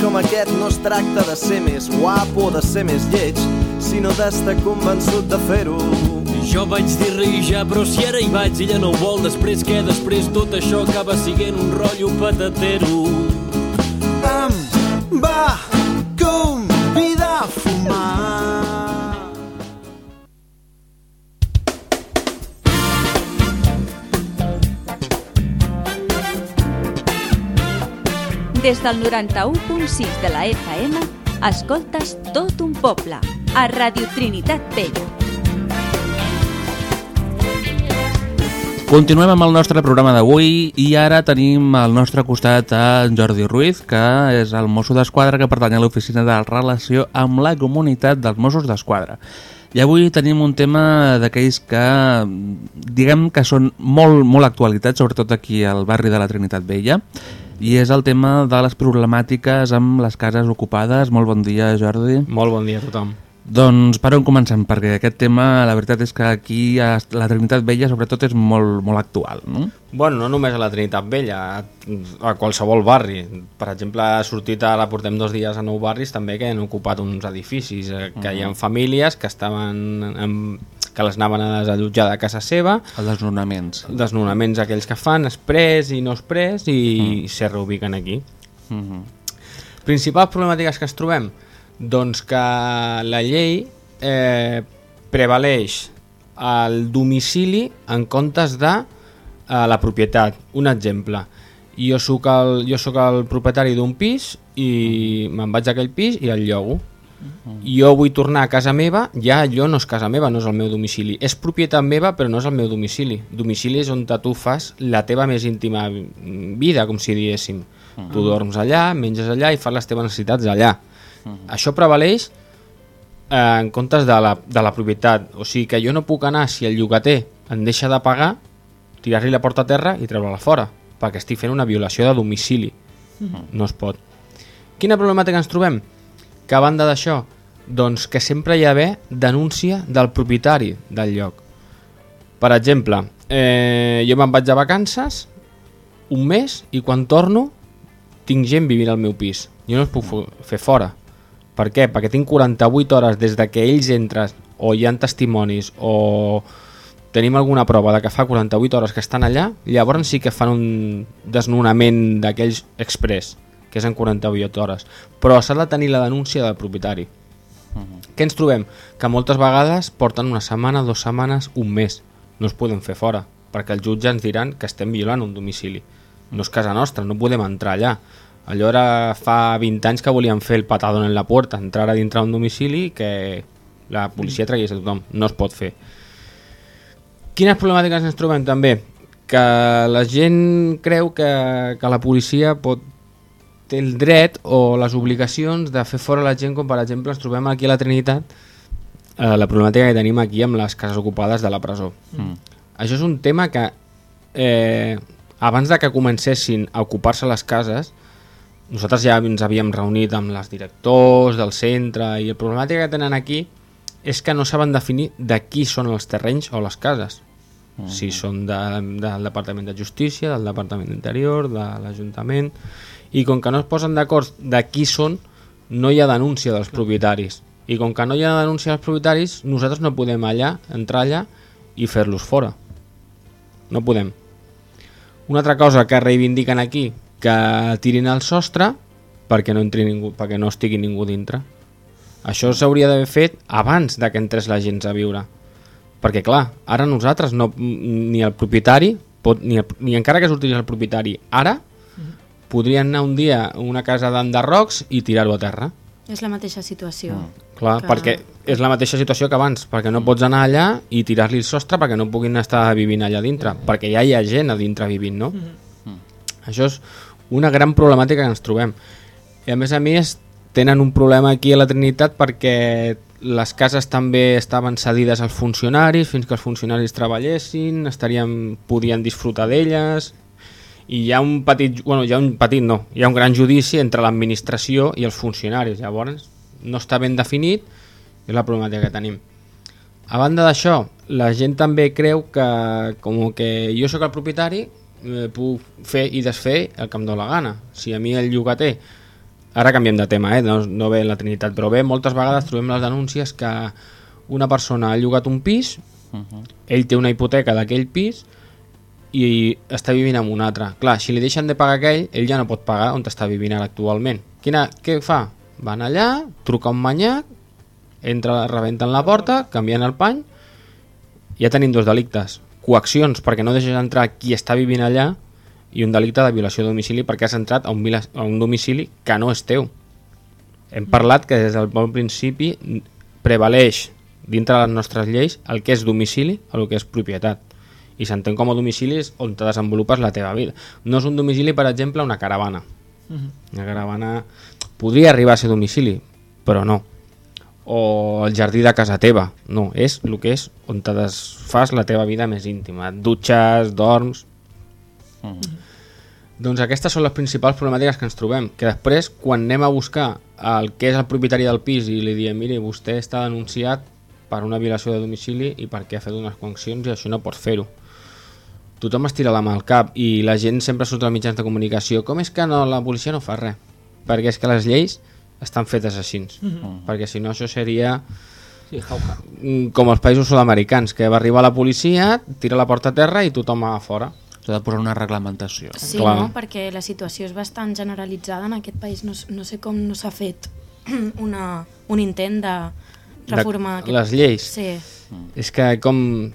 com aquest no es tracta de ser més guapo o de ser més lleig, sinó d'estar convençut de fer-ho. Jo vaig dir-li ja, però si ara hi vaig, ella no ho vol, després què? Després tot això acaba siguent un rotllo patatero. Des del 91.6 de la FM, escoltes tot un poble, a Radio Trinitat Vella. Continuem amb el nostre programa d'avui i ara tenim al nostre costat a Jordi Ruiz, que és el mosso d'esquadra que pertany a l'oficina de relació amb la comunitat dels Mossos d'Esquadra. I avui tenim un tema d'aquells que diguem que són molt, molt actualitats, sobretot aquí al barri de la Trinitat Vella, i és el tema de les problemàtiques amb les cases ocupades. Molt bon dia, Jordi. Molt bon dia a tothom. Doncs per on comencem? Perquè aquest tema, la veritat és que aquí a la Trinitat Vella sobretot és molt, molt actual, no? Bueno, no només a la Trinitat Vella, a, qualsevol barri. Per exemple, ha sortit ara, portem dos dies a nou barris també que han ocupat uns edificis, eh, que hi ha famílies que estaven en, que les anaven a desallotjar de casa seva, Els desnonaments. desnonaments aquells que fan, express i no express, i mm. se reubiquen aquí. Mm -hmm. Principals problemàtiques que es trobem? Doncs que la llei eh, prevaleix el domicili en comptes de eh, la propietat. Un exemple, jo sóc el, jo sóc el propietari d'un pis i me'n vaig a aquell pis i el llogo. Jo vull tornar a casa meva, ja allò no és casa meva, no és el meu domicili. És propietat meva, però no és el meu domicili. Domicili és on tu fas la teva més íntima vida, com si diéssim. Tu dorms allà, menges allà i fas les teves necessitats allà. Això prevaleix eh, en comptes de la, de la propietat. O sigui que jo no puc anar, si el llogater em deixa de pagar, tirar-li la porta a terra i treure-la fora, perquè estic fent una violació de domicili. No es pot. Quina problemàtica ens trobem? Que a banda d'això, doncs que sempre hi ha d'haver denúncia del propietari del lloc. Per exemple, eh, jo me'n vaig de vacances un mes i quan torno tinc gent vivint al meu pis. Jo no els puc fo- fer fora. Per què? Perquè tinc 48 hores des de que ells entren o hi han testimonis o tenim alguna prova de que fa 48 hores que estan allà, llavors sí que fan un desnonament d'aquells express, que és en 48 hores. Però s'ha de tenir la denúncia del propietari. Què ens trobem? Que moltes vegades porten una setmana, dues setmanes, un mes. No es poden fer fora, perquè els jutges ens diran que estem violant un domicili. No és casa nostra, no podem entrar allà. Allò era fa 20 anys que volien fer el patadón en la porta, entrar a dintre un domicili i que la policia tragués a tothom. No es pot fer. Quines problemàtiques ens trobem també? Que la gent creu que, que la policia pot té el dret o les obligacions de fer fora la gent com per exemple ens trobem aquí a la Trinitat eh, la problemàtica que tenim aquí amb les cases ocupades de la presó. Mm. Això és un tema que eh, abans de que comencessin a ocupar-se les cases nosaltres ja ens havíem reunit amb les directors del centre i el problemàtica que tenen aquí és que no saben definir de qui són els terrenys o les cases. Si són de, del Departament de Justícia, del Departament d'Interior, de l'Ajuntament... I com que no es posen d'acord de qui són, no hi ha denúncia dels propietaris. I com que no hi ha denúncia dels propietaris, nosaltres no podem allà, entrar allà i fer-los fora. No podem. Una altra cosa que reivindiquen aquí, que tirin el sostre perquè no, entri ningú, perquè no estigui ningú dintre. Això s'hauria d'haver fet abans de que entrés la gent a viure. Perquè clar, ara nosaltres, no, ni el propietari, pot, ni, el, ni encara que sortís el propietari, ara podrien anar un dia a una casa d'enderrocs i tirar-ho a terra. És la mateixa situació. Clar, Que- perquè és la mateixa situació que abans, perquè no pots anar allà i tirar-li el sostre perquè no puguin estar vivint allà dintre, perquè ja hi ha gent a dintre vivint, no? Això és una gran problemàtica que ens trobem. I a més a més tenen un problema aquí a la Trinitat perquè les cases també estaven cedides als funcionaris fins que els funcionaris treballessin, estarien, podien disfrutar d'elles i hi ha un petit, bueno, hi ha un petit no, hi ha un gran judici entre l'administració i els funcionaris, llavors no està ben definit, és la problemàtica que tenim. A banda d'això, la gent també creu que com que jo sóc el propietari, eh, puc fer i desfer el que em dóna la gana. Si a mi el llogater ara canviem de tema, eh? no, no ve la Trinitat, però bé, moltes vegades trobem les denúncies que una persona ha llogat un pis, Uh -huh. ell té una hipoteca d'aquell pis i està vivint en un altre. Clar, si li deixen de pagar aquell, ell ja no pot pagar on està vivint ara actualment. Quina, què fa? Van allà, truca un manyac, entra, rebenten la porta, canvien el pany, ja tenim dos delictes. Coaccions, perquè no deixes entrar qui està vivint allà, i un delicte de violació de domicili perquè has entrat a un, a un domicili que no és teu. Hem parlat que des del bon principi prevaleix dintre de les nostres lleis el que és domicili o el que és propietat i s'entén com a domicili és on te desenvolupes la teva vida. No és un domicili, per exemple, una caravana. Una caravana podria arribar a ser domicili, però no. O el jardí de casa teva, no. És el que és on te desfas la teva vida més íntima. Et dutxes, dorms... Doncs aquestes són les principals problemàtiques que ens trobem, que després, quan anem a buscar el que és el propietari del pis i li diem, mire, vostè està denunciat per una violació de domicili i perquè ha fet unes coaccions i això no pot fer-ho. Tothom es tira la mà al cap i la gent sempre surt als mitjans de comunicació. Com és que no, la policia no fa res? Perquè és que les lleis estan fetes així. Mhm. Perquè si no això seria Sí, mm, com els països sud-americans, que va arribar la policia, tira la porta a terra i tothom a fora. S'ha de posar una reglamentació. Sí, Clar. no? perquè la situació és bastant generalitzada en aquest país. No, no sé com no s'ha fet una, un intent de reformar... De, les lleis. Sí. És que com,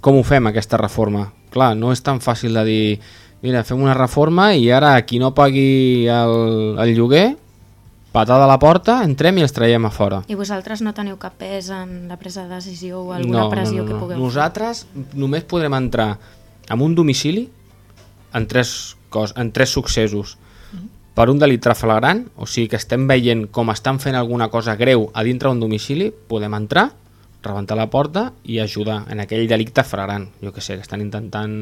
com ho fem, aquesta reforma? Clar, no és tan fàcil de dir mira, fem una reforma i ara qui no pagui el, el lloguer, patada a la porta, entrem i els traiem a fora. I vosaltres no teniu cap pes en la presa de decisió o alguna pressió que pugueu Nosaltres només podrem entrar en un domicili en tres, cos, en tres successos. Per un delicte flagrant, o sigui que estem veient com estan fent alguna cosa greu a dintre d'un domicili, podem entrar, rebentar la porta i ajudar en aquell delicte flagrant. Jo que sé, que estan intentant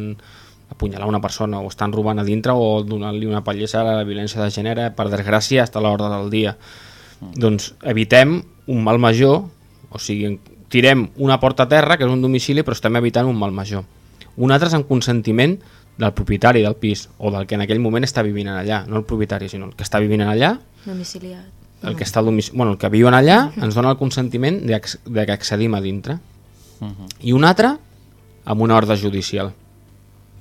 apunyalar una persona o estan robant a dintre o donant-li una pallissa a la violència de gènere, per desgràcia, està a l'ordre del dia. Doncs evitem un mal major, o sigui, tirem una porta a terra, que és un domicili, però estem evitant un mal major. Un altre és en consentiment del propietari del pis, o del que en aquell moment està vivint allà, no el propietari, sinó el que està vivint allà, domiciliat. el que, està al domici... bueno, el que viuen allà, ens dona el consentiment de, que accedim a dintre. I un altre, amb una ordre judicial.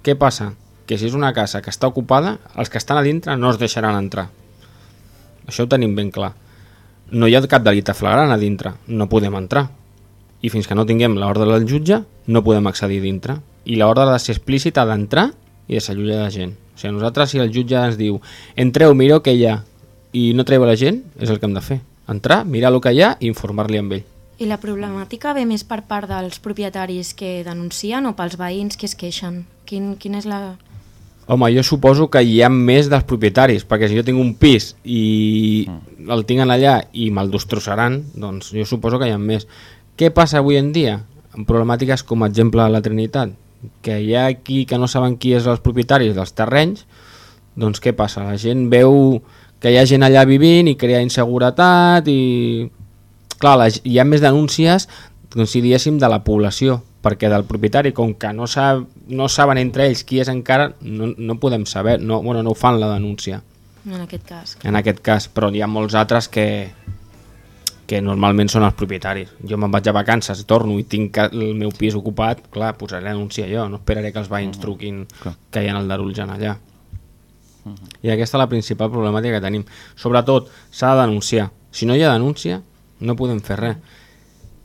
Què passa? Que si és una casa que està ocupada, els que estan a dintre no es deixaran entrar. Això ho tenim ben clar. No hi ha cap delicte flagrant a dintre, no podem entrar. I fins que no tinguem l'ordre del jutge, no podem accedir dintre. I l'ordre ha de ser explícita d'entrar i desallotjar la gent. O sigui, nosaltres, si el jutge ens diu entreu, mireu què hi ha, i no treu la gent, és el que hem de fer. Entrar, mirar el que hi ha i informar-li amb ell. I la problemàtica ve més per part dels propietaris que denuncien o pels veïns que es queixen? Quin, quina és la... Home, jo suposo que hi ha més dels propietaris, perquè si jo tinc un pis i el tinc allà i me'l destrossaran, doncs jo suposo que hi ha més. Què passa avui en dia? Amb problemàtiques com exemple la Trinitat, que hi ha aquí que no saben qui és els propietaris dels terrenys, doncs què passa? La gent veu que hi ha gent allà vivint i crea inseguretat i... Clar, la, hi ha més denúncies, doncs, si diguéssim, de la població, perquè del propietari, com que no, sab, no saben entre ells qui és encara, no, no podem saber, no, bueno, no ho fan la denúncia, en aquest cas? en aquest cas, però hi ha molts altres que, que normalment són els propietaris. Jo me'n vaig a vacances, torno i tinc el meu pis ocupat, clar, posaré denúncia jo, no esperaré que els veïns truquin clar. que hi ha el darulgen allà. I aquesta és la principal problemàtica que tenim. Sobretot, s'ha de denunciar. Si no hi ha denúncia, no podem fer res.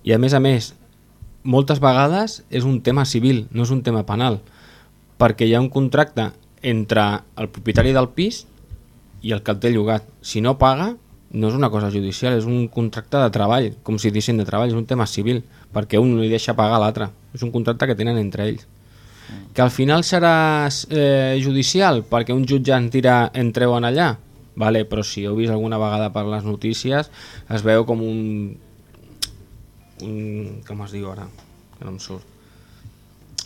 I a més a més, moltes vegades és un tema civil, no és un tema penal, perquè hi ha un contracte entre el propietari del pis i el que el té llogat. Si no paga, no és una cosa judicial, és un contracte de treball, com si dissin de treball, és un tema civil, perquè un no li deixa pagar l'altre. És un contracte que tenen entre ells. Que al final serà eh, judicial perquè un jutge en tira en treuen allà vale, però si heu vist alguna vegada per les notícies es veu com un, un com es diu ara que no em surt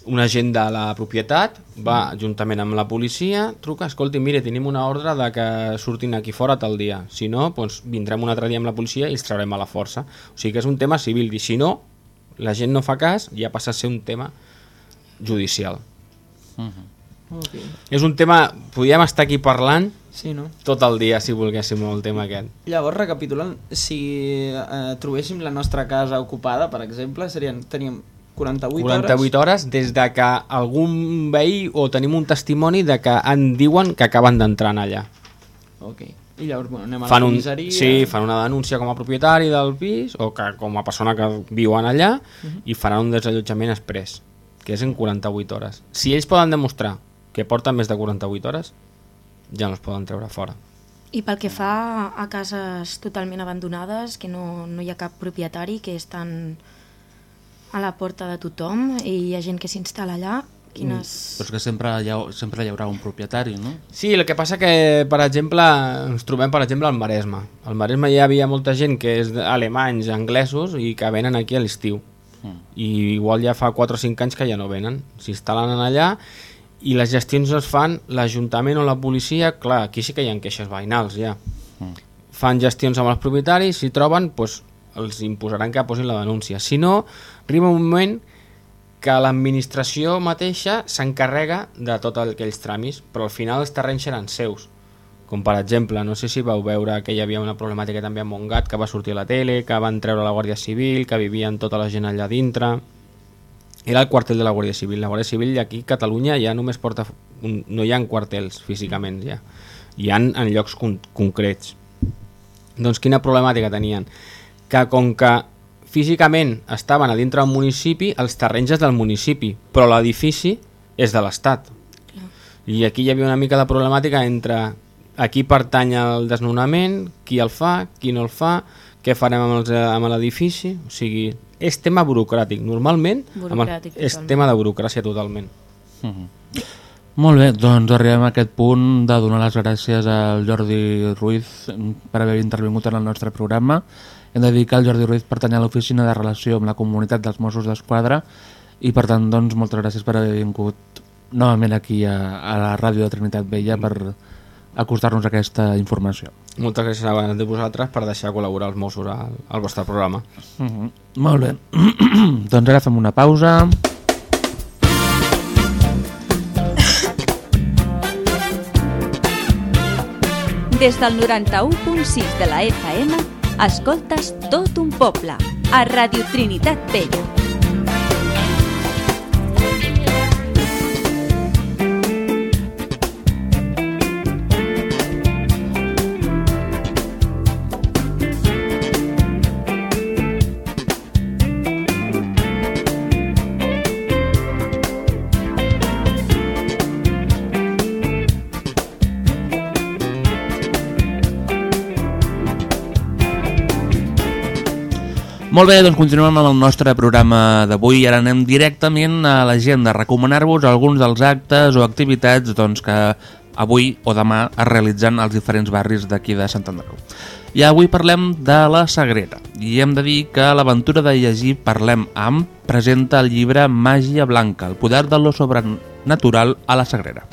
un agent de la propietat va juntament amb la policia, truca, escolti, mire, tenim una ordre de que surtin aquí fora tal dia. Si no, doncs vindrem un altre dia amb la policia i els traurem a la força. O sigui que és un tema civil, i si no, la gent no fa cas, ja passa a ser un tema judicial. Ok. És un tema... Podríem estar aquí parlant Sí, no? tot el dia, si volguéssim, el tema aquest. Llavors, recapitulant, si eh, trobéssim la nostra casa ocupada, per exemple, serien, teníem 48, 48 hores des de que algun veí o tenim un testimoni de que en diuen que acaben d'entrar en allà. Ok. I llavors, bueno, anem a Fan la un, comissaria... sí, fan una denúncia com a propietari del pis o que, com a persona que viuen allà Mhm. i faran un desallotjament express, que és en 48 hores. Si ells poden demostrar que porten més de 48 hores, ja no es poden treure fora. I pel que fa a cases totalment abandonades, que no, no hi ha cap propietari, que estan a la porta de tothom i hi ha gent que s'instal·la allà, quines... Però és que sempre hi, ha, sempre hi haurà un propietari, no? Sí, el que passa que, per exemple, ens trobem, per exemple, al Maresme. Al Maresme hi havia molta gent que és alemanys, anglesos, i que venen aquí a l'estiu. Mm. I igual ja fa 4 o 5 anys que ja no venen. S'instal·len allà i les gestions es fan l'Ajuntament o la policia, clar, aquí sí que hi ha queixes veïnals ja. Mm. Fan gestions amb els propietaris, si troben, doncs, els imposaran que posin la denúncia. Si no, arriba un moment que l'administració mateixa s'encarrega de tot aquells tràmits, però al final els terrenys eren seus. Com per exemple, no sé si vau veure que hi havia una problemàtica també a Montgat, que va sortir a la tele, que van treure la Guàrdia Civil, que vivien tota la gent allà dintre... Era el quartel de la Guàrdia Civil. La Guàrdia Civil aquí a Catalunya ja només porta... Un, no hi ha quartels físicament ja. Hi han en llocs con concrets. Doncs quina problemàtica tenien? Que com que físicament estaven a dintre del municipi, els terrenys és del municipi, però l'edifici és de l'Estat. I aquí hi havia una mica de problemàtica entre a qui pertany el desnonament, qui el fa, qui no el fa, què farem amb, amb l'edifici, o sigui, és tema burocràtic, normalment Burocràtic, el, és totalment. tema de burocràcia totalment. Mhm. Molt bé, doncs arribem a aquest punt de donar les gràcies al Jordi Ruiz per haver intervingut en el nostre programa. Hem de dir que el Jordi Ruiz pertany a l'oficina de relació amb la comunitat dels Mossos d'Esquadra i per tant doncs moltes gràcies per haver vingut novament aquí a, a la ràdio de Trinitat Vella per acostar-nos a aquesta informació. Moltes gràcies a de vosaltres per deixar col·laborar els Mossos al, al vostre programa. Mm -hmm. Molt bé, doncs ara fem una pausa. Des del 91.6 de la FM, escoltes tot un poble, a Radio Trinitat Vella. Molt bé, doncs continuem amb el nostre programa d'avui i ara anem directament a l'agenda, recomanar-vos alguns dels actes o activitats doncs, que avui o demà es realitzen als diferents barris d'aquí de Sant Andreu. I avui parlem de la Sagrera i hem de dir que l'aventura de llegir Parlem amb presenta el llibre Màgia Blanca, el poder de lo sobrenatural a la Sagrera.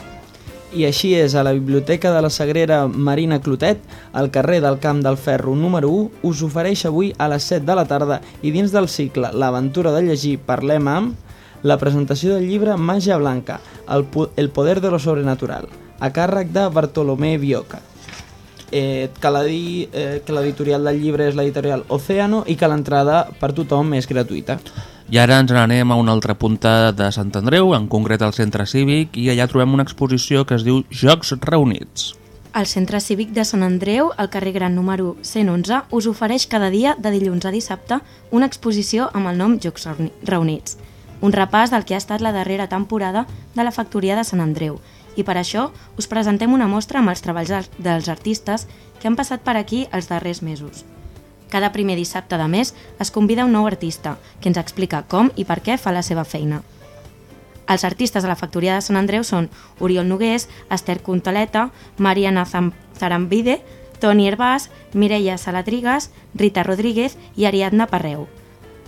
I així és, a la Biblioteca de la Sagrera Marina Clotet, al carrer del Camp del Ferro número 1, us ofereix avui a les 7 de la tarda i dins del cicle L'aventura de llegir Parlem amb la presentació del llibre Màgia Blanca, el, po el poder de lo sobrenatural, a càrrec de Bartolomé Bioca. Eh, cal dir eh, que l'editorial del llibre és l'editorial Océano i que l'entrada per tothom és gratuïta. I ara ens n'anem a una altra punta de Sant Andreu, en concret al Centre Cívic, i allà trobem una exposició que es diu Jocs Reunits. El Centre Cívic de Sant Andreu, al carrer Gran número 111, us ofereix cada dia, de dilluns a dissabte, una exposició amb el nom Jocs Reuni- Reunits. Un repàs del que ha estat la darrera temporada de la Factoria de Sant Andreu. I per això us presentem una mostra amb els treballs del- dels artistes que han passat per aquí els darrers mesos. Cada primer dissabte de mes es convida un nou artista que ens explica com i per què fa la seva feina. Els artistes de la Factoria de Sant Andreu són Oriol Nogués, Esther Contaleta, Mariana Zarambide, Toni Herbàs, Mireia Salatrigas, Rita Rodríguez i Ariadna Parreu.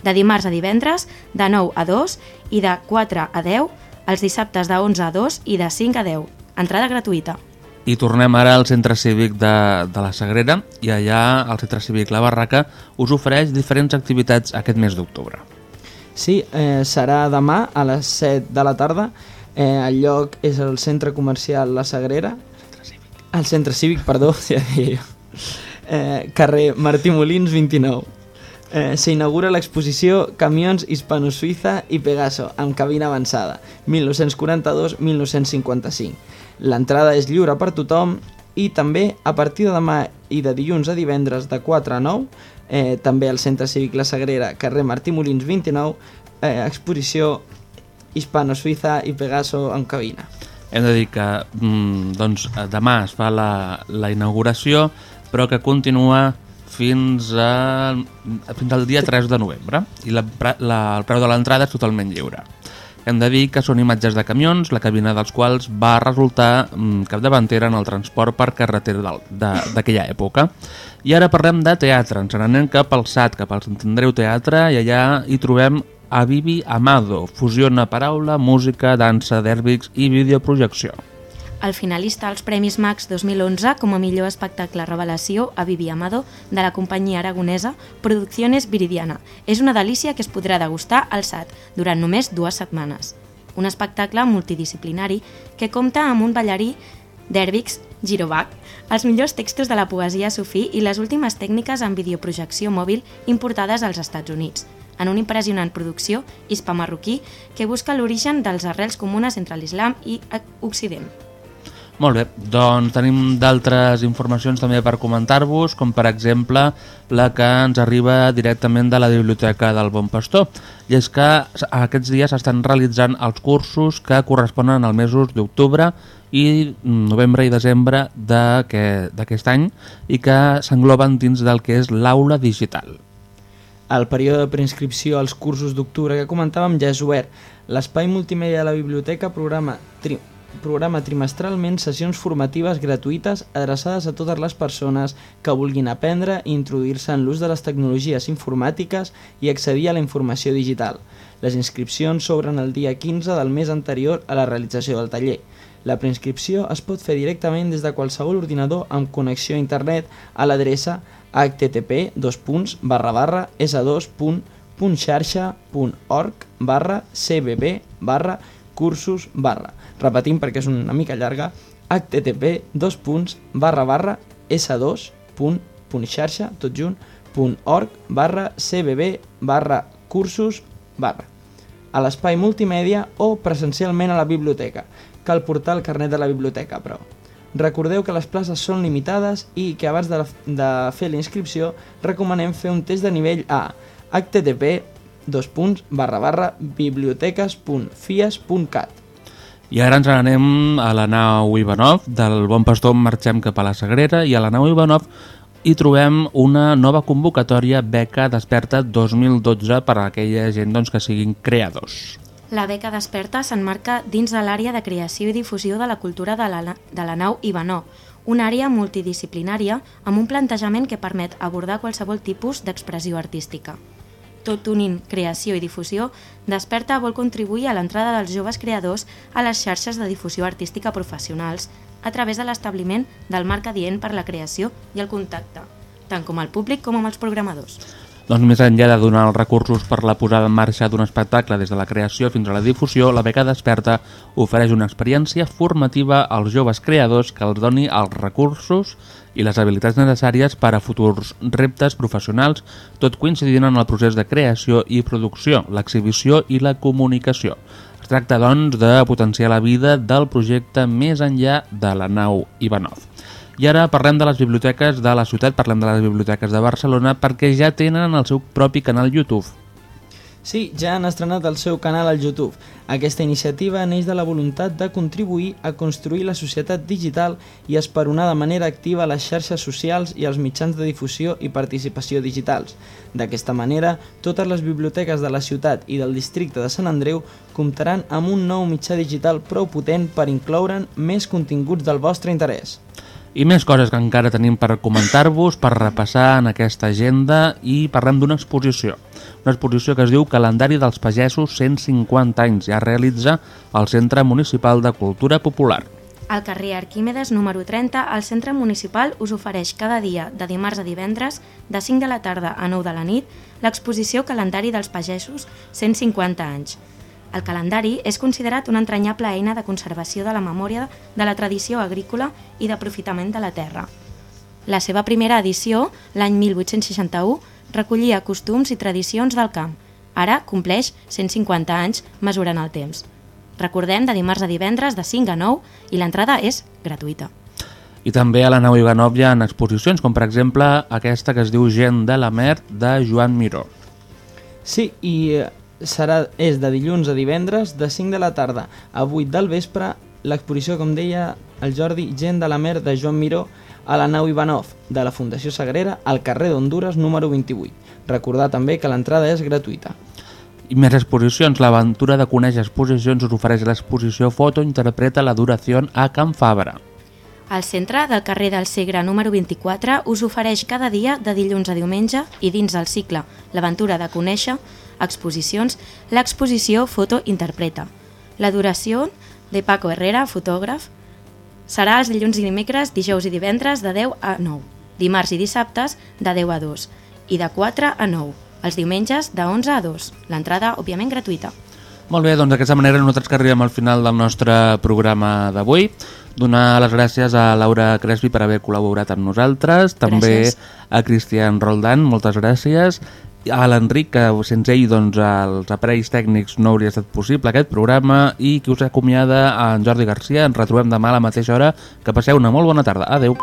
De dimarts a divendres, de 9 a 2 i de 4 a 10, els dissabtes de 11 a 2 i de 5 a 10. Entrada gratuïta. I tornem ara al Centre Cívic de, de la Sagrera i allà al Centre Cívic La Barraca us ofereix diferents activitats aquest mes d'octubre. Sí, eh, serà demà a les 7 de la tarda Eh, el lloc és el centre comercial La Sagrera. El centre cívic, perdó, ja deia jo. Eh, carrer Martí Molins 29. Eh, S'inaugura l'exposició Camions Hispano-Suïssa i Pegaso, amb cabina avançada, 1942-1955. L'entrada és lliure per tothom i també a partir de demà i de dilluns a divendres de 4 a 9, eh, també al Centre Cívic La Sagrera, carrer Martí Molins 29, eh, exposició Hispano-Suïssa i Pegaso amb cabina. Hem de dir que mm, doncs, demà es fa la, la inauguració, però que continua fins, a, fins al dia 3 de novembre i la, la, el preu de l'entrada és totalment lliure. Hem de dir que són imatges de camions, la cabina dels quals va resultar mm, capdavantera en el transport per carretera d'aquella època. I ara parlem de teatre, ens n'anem cap al SAT, cap al Sant Andreu Teatre, i allà hi trobem a Vivi Amado, fusiona paraula, música, dansa, dèrbics i videoprojecció. El finalista als Premis Max 2011 com a millor espectacle revelació a Vivi Amado de la companyia aragonesa Producciones Viridiana. És una delícia que es podrà degustar al SAT durant només dues setmanes. Un espectacle multidisciplinari que compta amb un ballarí d'Herbix Girovac, els millors textos de la poesia sufí i les últimes tècniques en videoprojecció mòbil importades als Estats Units, en una impressionant producció hispamarroquí que busca l'origen dels arrels comunes entre l'islam i Occident. Molt bé, doncs tenim d'altres informacions també per comentar-vos, com per exemple la que ens arriba directament de la Biblioteca del Bon Pastor. I és que aquests dies s'estan realitzant els cursos que corresponen als mesos d'octubre i novembre i desembre d'aquest any i que s'engloben dins del que és l'aula digital. El període de preinscripció als cursos d'octubre que comentàvem ja és obert. L'espai multimèdia de la biblioteca programa tri programa trimestralment sessions formatives gratuïtes adreçades a totes les persones que vulguin aprendre i introduir-se en l'ús de les tecnologies informàtiques i accedir a la informació digital. Les inscripcions s'obren el dia 15 del mes anterior a la realització del taller. La preinscripció es pot fer directament des de qualsevol ordinador amb connexió a internet a l'adreça http://s2.xarxa.org/cbb/cursos/. Repetim perquè és una mica llarga, http dos punts barra barra s2.xarxa tot junt .org barra cbb barra cursos barra a l'espai multimèdia o presencialment a la biblioteca. Cal portar el carnet de la biblioteca, però. Recordeu que les places són limitades i que abans de, de fer la inscripció recomanem fer un test de nivell A http biblioteques.fies.cat. I ara ens anem a la nau Ivanov, del Bon Pastor marxem cap a la Sagrera i a la nau Ivanov hi trobem una nova convocatòria Beca Desperta 2012 per a aquella gent doncs, que siguin creadors. La beca Desperta s'enmarca dins de l'àrea de creació i difusió de la cultura de la, de la nau Ivanov, una àrea multidisciplinària amb un plantejament que permet abordar qualsevol tipus d'expressió artística tot unint creació i difusió, Desperta vol contribuir a l'entrada dels joves creadors a les xarxes de difusió artística professionals a través de l'establiment del marc adient per la creació i el contacte, tant com al públic com amb els programadors. Doncs més enllà de donar els recursos per la posada en marxa d'un espectacle des de la creació fins a la difusió, la beca Desperta ofereix una experiència formativa als joves creadors que els doni els recursos i les habilitats necessàries per a futurs reptes professionals, tot coincidint en el procés de creació i producció, l'exhibició i la comunicació. Es tracta, doncs, de potenciar la vida del projecte més enllà de la nau Ivanov. I ara parlem de les biblioteques de la ciutat, parlem de les biblioteques de Barcelona, perquè ja tenen el seu propi canal YouTube. Sí, ja han estrenat el seu canal al YouTube. Aquesta iniciativa neix de la voluntat de contribuir a construir la societat digital i esperonar de manera activa les xarxes socials i els mitjans de difusió i participació digitals. D'aquesta manera, totes les biblioteques de la ciutat i del districte de Sant Andreu comptaran amb un nou mitjà digital prou potent per incloure'n més continguts del vostre interès. I més coses que encara tenim per comentar-vos, per repassar en aquesta agenda i parlem d'una exposició. Una exposició que es diu Calendari dels Pagesos 150 anys es realitza al Centre Municipal de Cultura Popular. Al carrer Arquímedes número 30, el centre municipal us ofereix cada dia, de dimarts a divendres, de 5 de la tarda a 9 de la nit, l'exposició Calendari dels Pagesos 150 anys. El calendari és considerat una entranyable eina de conservació de la memòria de la tradició agrícola i d'aprofitament de la terra. La seva primera edició, l'any 1861, recollia costums i tradicions del camp. Ara compleix 150 anys mesurant el temps. Recordem, de dimarts a divendres, de 5 a 9, i l'entrada és gratuïta. I també a la nau Ivanov hi ha exposicions, com per exemple aquesta que es diu Gent de la Mer, de Joan Miró. Sí, i eh, serà, és de dilluns a divendres, de 5 de la tarda a 8 del vespre, l'exposició, com deia el Jordi, Gent de la Mer, de Joan Miró, a la nau Ivanov, de la Fundació Sagrera, al carrer d'Honduras, número 28. Recordar també que l'entrada és gratuïta. I més exposicions. L'aventura de conèixer exposicions us ofereix l'exposició Foto interpreta la duració a Can Fabra. El centre del carrer del Segre número 24 us ofereix cada dia de dilluns a diumenge i dins del cicle L'aventura de conèixer exposicions, l'exposició Foto Interpreta. La duració de Paco Herrera, fotògraf, serà els dilluns i dimecres, dijous i divendres de 10 a 9, dimarts i dissabtes de 10 a 2 i de 4 a 9, els diumenges de 11 a 2. L'entrada, òbviament, gratuïta. Molt bé, doncs d'aquesta manera nosaltres que arribem al final del nostre programa d'avui. Donar les gràcies a Laura Crespi per haver col·laborat amb nosaltres, també Gràcies. a Cristian Roldán, moltes gràcies, a l'Enric, que sense ell doncs, els aparells tècnics no hauria estat possible aquest programa, i qui us acomiada, en Jordi Garcia. Ens retrobem demà a la mateixa hora. Que passeu una molt bona tarda. Adeu.